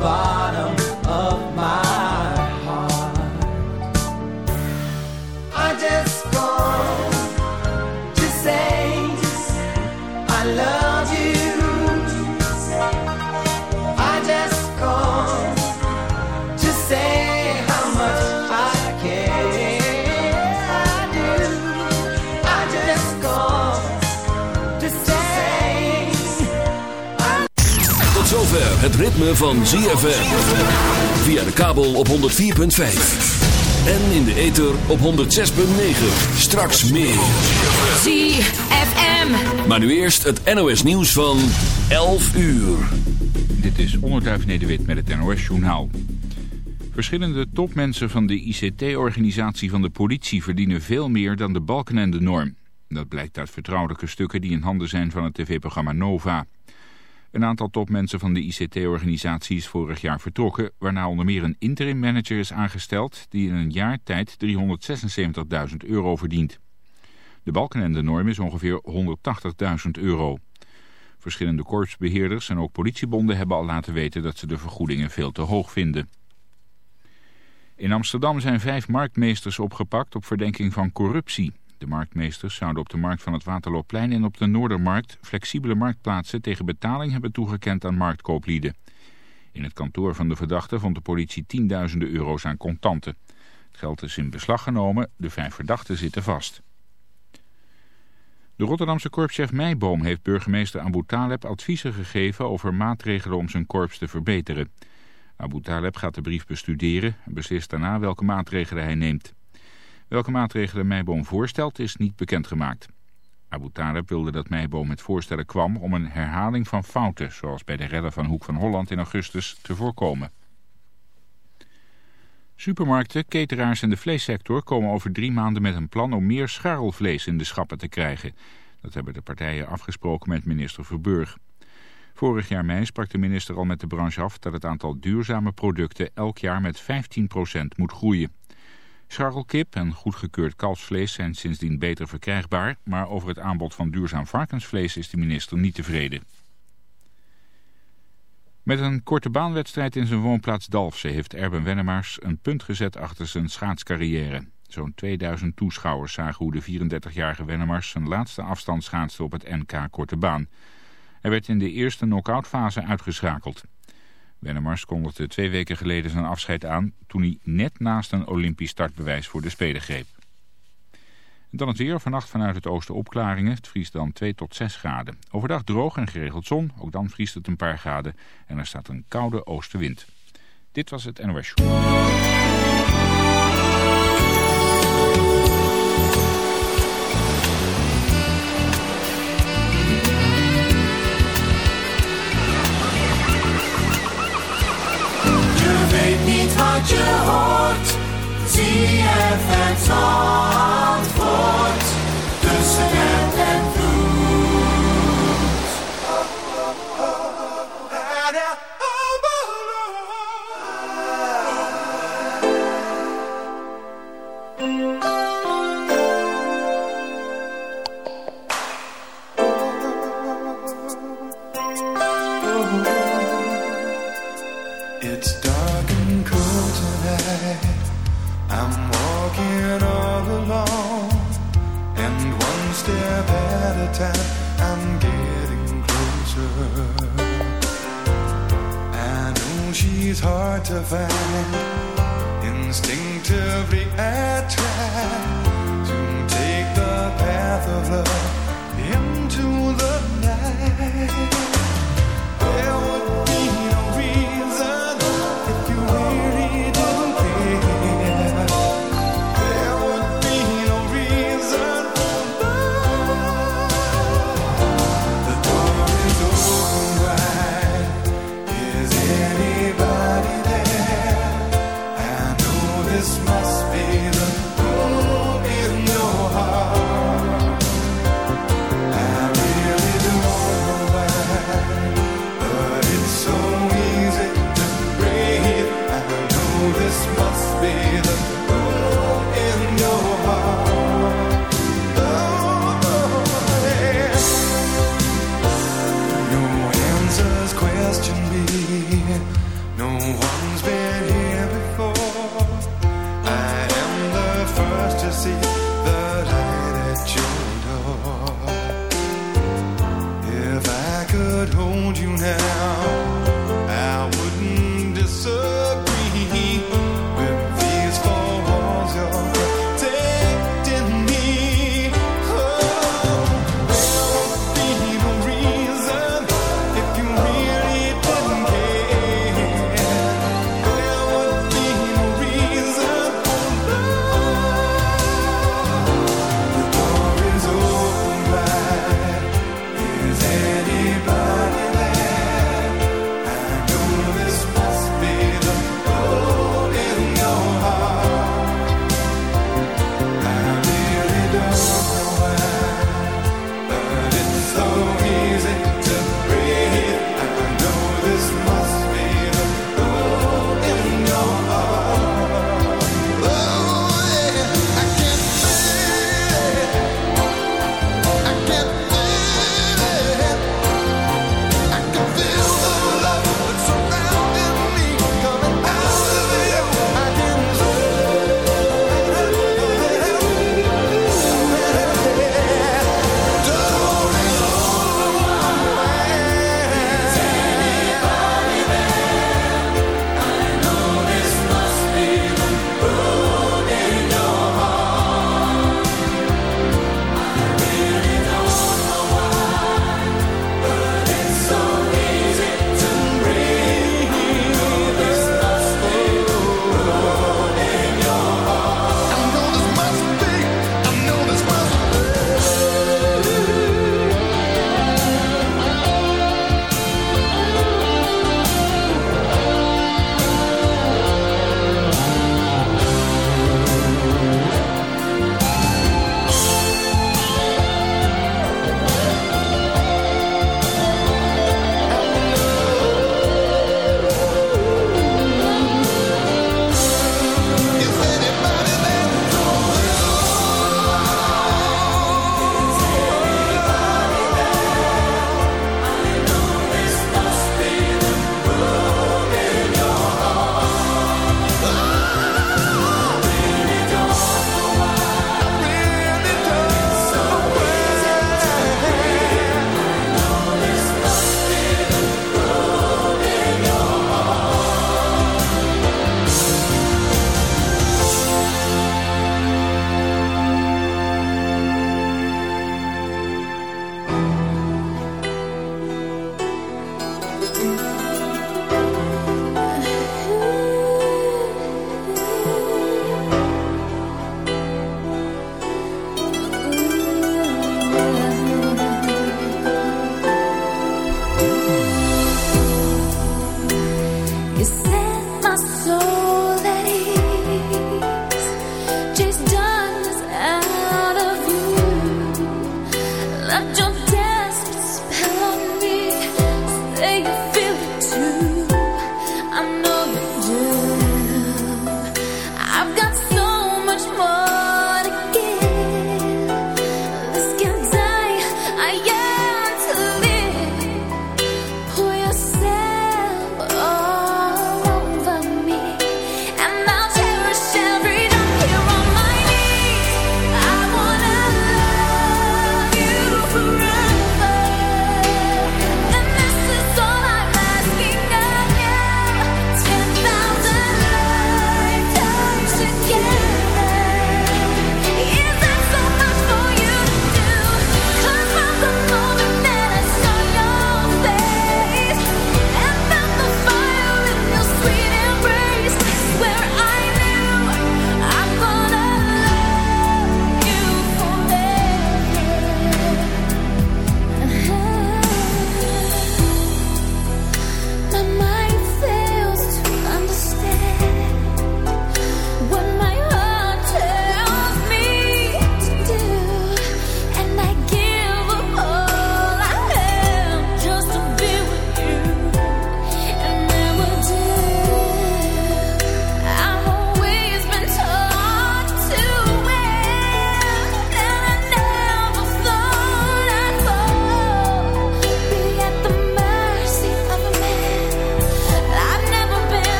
by. Het ritme van ZFM. Via de kabel op 104.5. En in de ether op 106.9. Straks meer. ZFM. Maar nu eerst het NOS nieuws van 11 uur. Dit is Onderduif Nederwit met het NOS Journaal. Verschillende topmensen van de ICT-organisatie van de politie verdienen veel meer dan de balken en de norm. Dat blijkt uit vertrouwelijke stukken die in handen zijn van het tv-programma Nova. Een aantal topmensen van de ICT-organisatie is vorig jaar vertrokken... waarna onder meer een interim manager is aangesteld... die in een jaar tijd 376.000 euro verdient. De balken en de norm is ongeveer 180.000 euro. Verschillende korpsbeheerders en ook politiebonden hebben al laten weten... dat ze de vergoedingen veel te hoog vinden. In Amsterdam zijn vijf marktmeesters opgepakt op verdenking van corruptie. De marktmeesters zouden op de markt van het Waterloopplein en op de Noordermarkt flexibele marktplaatsen tegen betaling hebben toegekend aan marktkooplieden. In het kantoor van de verdachte vond de politie tienduizenden euro's aan contanten. Het geld is in beslag genomen, de vijf verdachten zitten vast. De Rotterdamse korpschef Meijboom heeft burgemeester Abu Taleb adviezen gegeven over maatregelen om zijn korps te verbeteren. Abu Taleb gaat de brief bestuderen en beslist daarna welke maatregelen hij neemt. Welke maatregelen Meijboom voorstelt is niet bekendgemaakt. Abu Taleb wilde dat Meijboom met voorstellen kwam om een herhaling van fouten, zoals bij de redden van Hoek van Holland in augustus, te voorkomen. Supermarkten, cateraars en de vleessector komen over drie maanden met een plan om meer scharrelvlees in de schappen te krijgen. Dat hebben de partijen afgesproken met minister Verburg. Vorig jaar mei sprak de minister al met de branche af dat het aantal duurzame producten elk jaar met 15% moet groeien. Scharrelkip en goedgekeurd kalfsvlees zijn sindsdien beter verkrijgbaar, maar over het aanbod van duurzaam varkensvlees is de minister niet tevreden. Met een korte baanwedstrijd in zijn woonplaats Dalfsen heeft Erben Wennemars een punt gezet achter zijn schaatscarrière. Zo'n 2000 toeschouwers zagen hoe de 34-jarige Wennemars zijn laatste afstand schaatste op het NK Korte Baan. Hij werd in de eerste knock-outfase uitgeschakeld. Wennemars kondigde twee weken geleden zijn afscheid aan toen hij net naast een Olympisch startbewijs voor de Spelen greep. En dan het weer. Vannacht vanuit het oosten opklaringen. Het vriest dan 2 tot 6 graden. Overdag droog en geregeld zon. Ook dan vriest het een paar graden. En er staat een koude oostenwind. Dit was het NOS Show. It's dark tonight. I'm walking all alone. And one step at a time, I'm getting closer. I know she's hard to find. Instinctively, try to take the path of love into the night.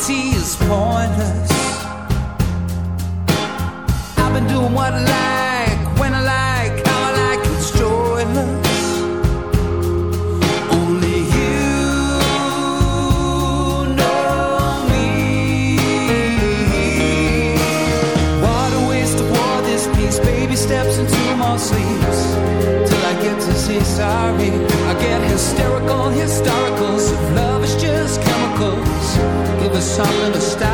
safety is pointless. I've been doing what I like, when I like, how I like, it's joyless. Only you know me. What a waste of war this piece. Baby steps into my sleeves. Till I get to say sorry, I get hysterical, hysterical. something to stop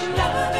you never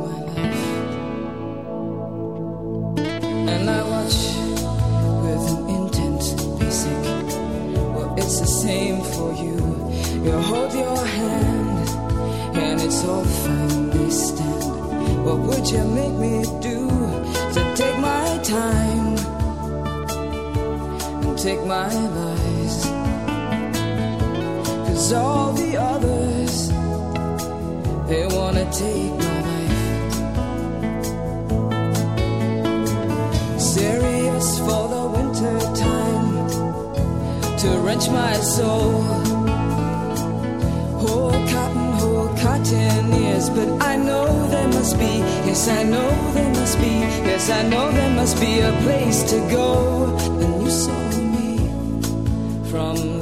You hold your hand, and it's all fine, they stand. What would you make me do to take my time and take my lies? Cause all the others, they wanna take my life. Serious for the winter time to wrench my soul. Whole cotton ears, but I know there must be, yes, I know there must be, yes, I know there must be a place to go. Then you saw me from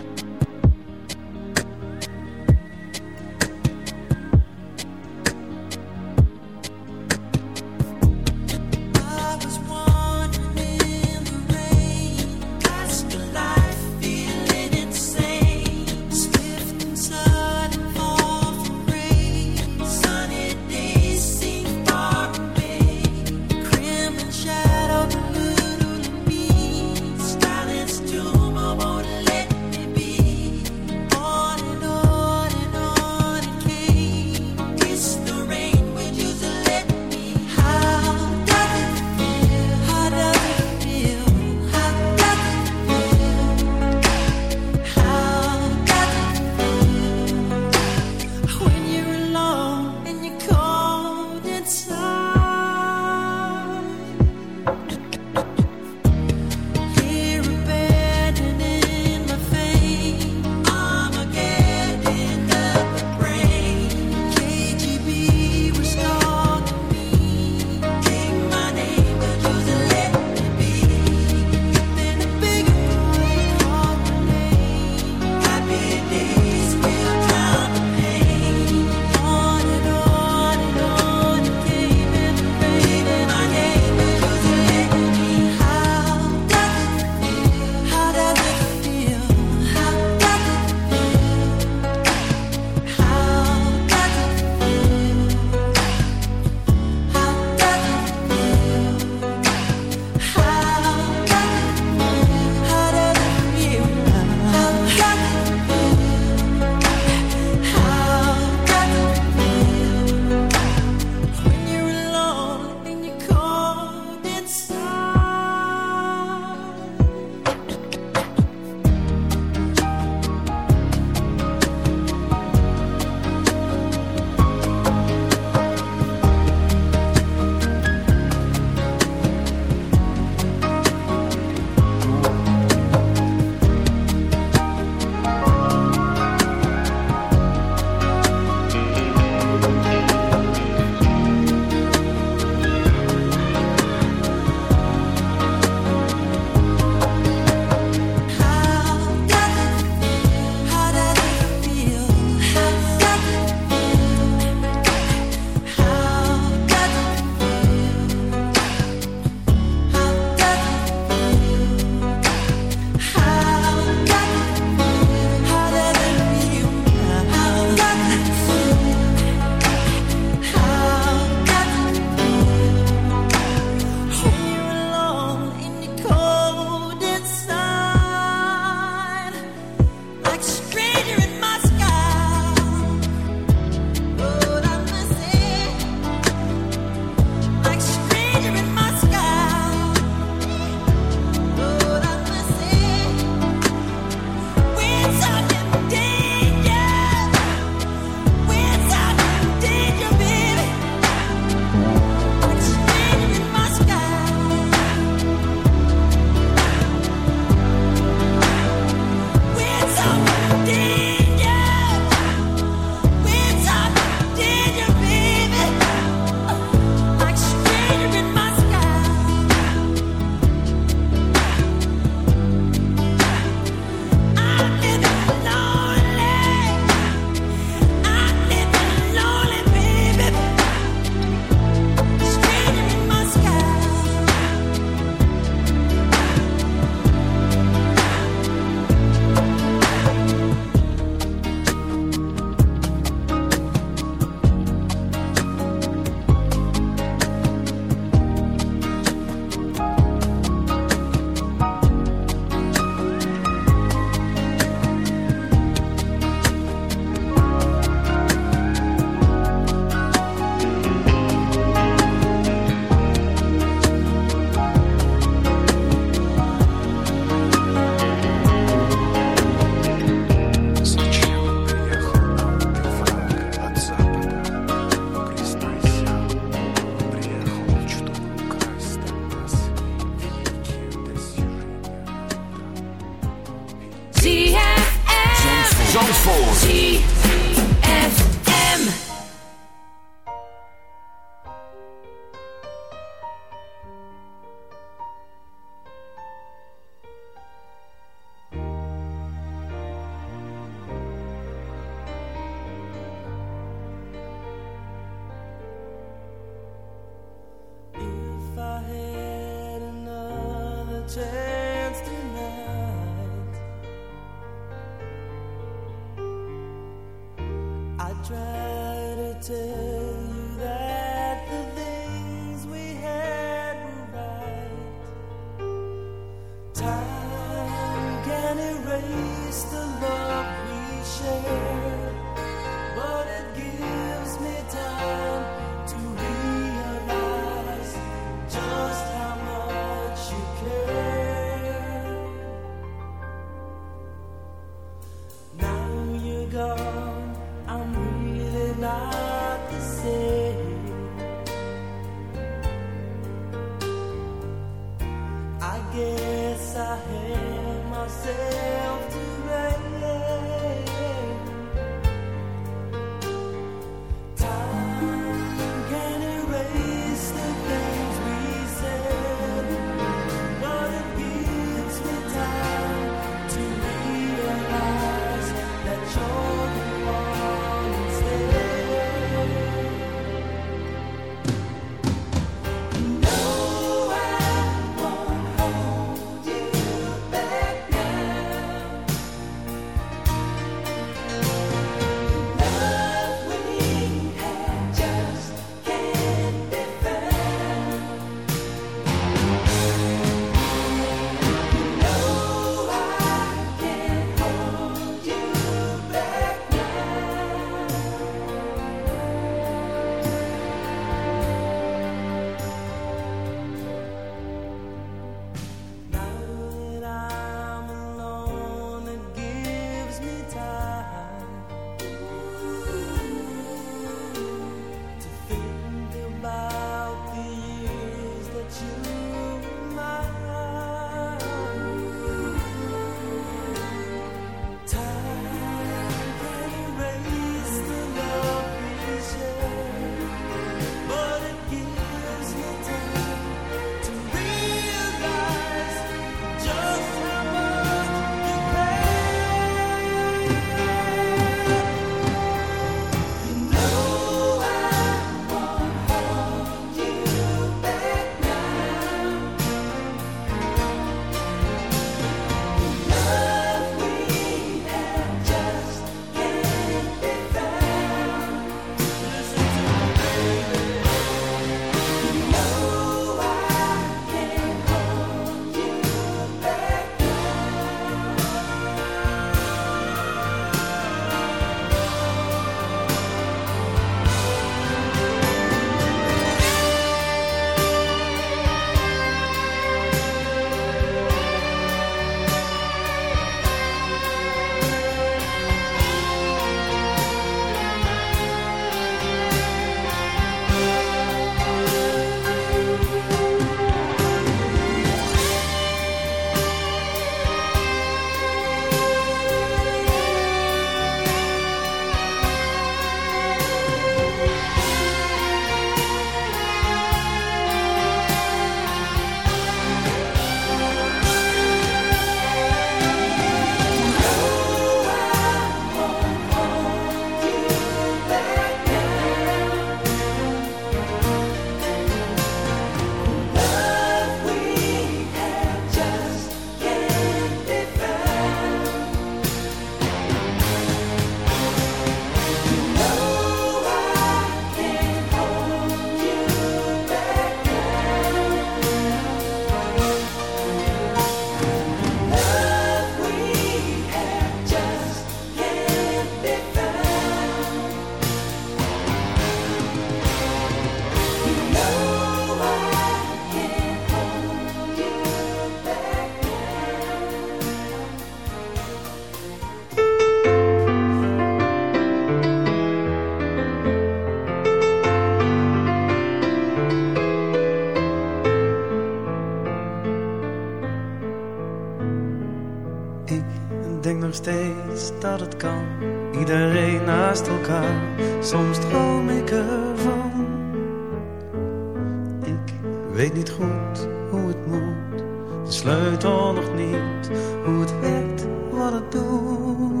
hoe het werkt, wat het doet.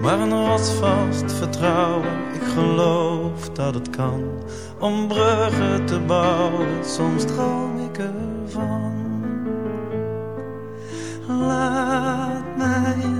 Maar een rotsvast vertrouwen, ik geloof dat het kan. Om bruggen te bouwen, soms droom ik ervan. Laat mij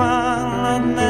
one that never